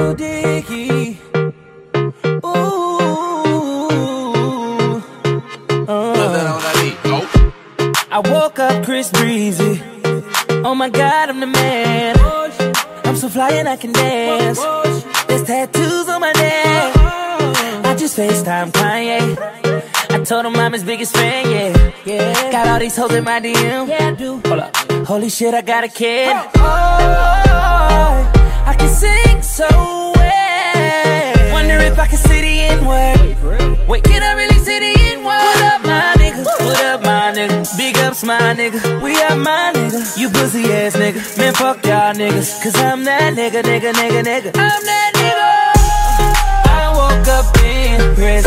little. Ooh. Uh. I woke up Chris Breezy. Oh my god, I'm the man. I'm so fly and I can dance. There's tattoos on my neck. I just FaceTime Kanye. I told him I'm his biggest fan, yeah. yeah. Got all these hoes in my DM. Yeah, I do. Hold up. Holy shit, I got a kid. Oh, I can sing so well. Wonder if I can see the N word. Wait, can I really see the N word? What up, my nigga? What up, my nigga? Big ups, my nigga. We are my nigga. You pussy ass nigga. Man, fuck y'all niggas. Cause I'm that nigga, nigga, nigga, nigga. I'm that nigga. I woke up in Chris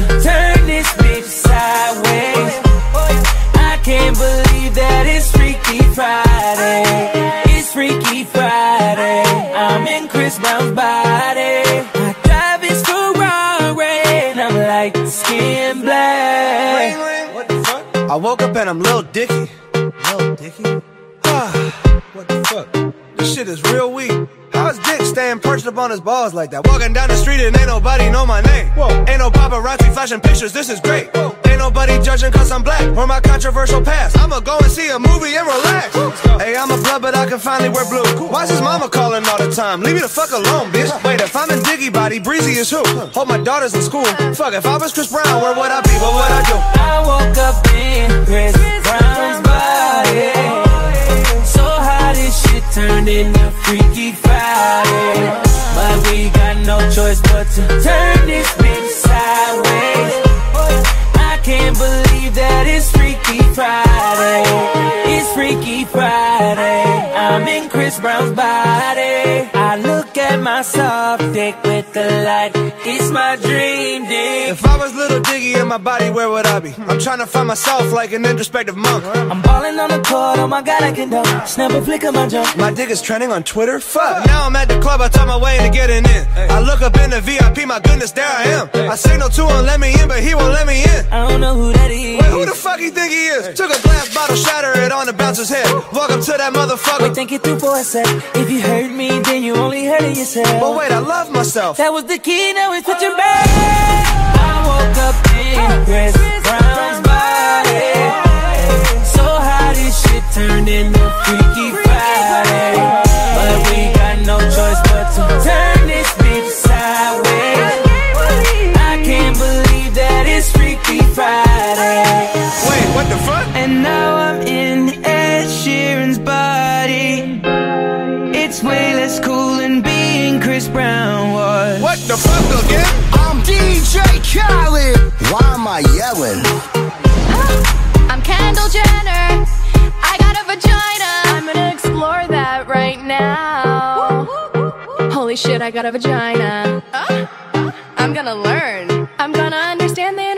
to turn this bitch sideways. I can't believe that it's Freaky Friday. It's Freaky Friday. I'm in Chris Brown's body. I drive his Ferrari. And I'm like skin black. What the fuck? I woke up and I'm Lil Dicky. Lil Dicky? Ah, what the fuck? This shit is real weak. How's Dick staying perched up on his balls like that? Walking down the street and ain't nobody know my name. Whoa. Ain't no paparazzi flashing pictures, this is great. Whoa. Ain't nobody judging cause I'm black or my controversial past. I'ma go and see a movie and relax. Hey, I'm a blood, but I can finally wear blue. Why's his mama calling all the time? Leave me the fuck alone, bitch. Wait, if I'm in Dicky body, Breezy is who? Hold my daughters in school. Fuck, if I was Chris Brown, where would I be? What would I do? Freaky Friday. But we got no choice but to turn this bitch sideways. I can't believe that it's Freaky Friday. It's Freaky Friday. I'm in Chris Brown's body. I look at my soft dick with the light. It's my dream dick. If I was Lil Dicky in my body, where would I be? I'm trying to find myself like an introspective monk. I'm balling on the court, oh my god, I can dunk. Snap a flick of my jump. My dick is trending on Twitter. Fuck. Now I'm at the club, I talk my way into getting in. I look up in the VIP, my goodness, there I am. I signal to him, let me in, but he won't let me in. I don't know who that is. Wait, who the fuck you think he is? Took a glass bottle, shatter it on the bouncer's head. Walk up to that motherfucker. Wait, think it through for a sec. If you hurt me, then you only hurting yourself. But wait, I love myself. That was the key, now it's switching back. I woke up in Chris Brown's Chris Brown was. What the fuck again? I'm DJ Khaled. Why am I yelling? I'm Kendall Jenner. I got a vagina. I'm gonna explore that right now. Holy shit, I got a vagina. I'm gonna learn. I'm gonna understand the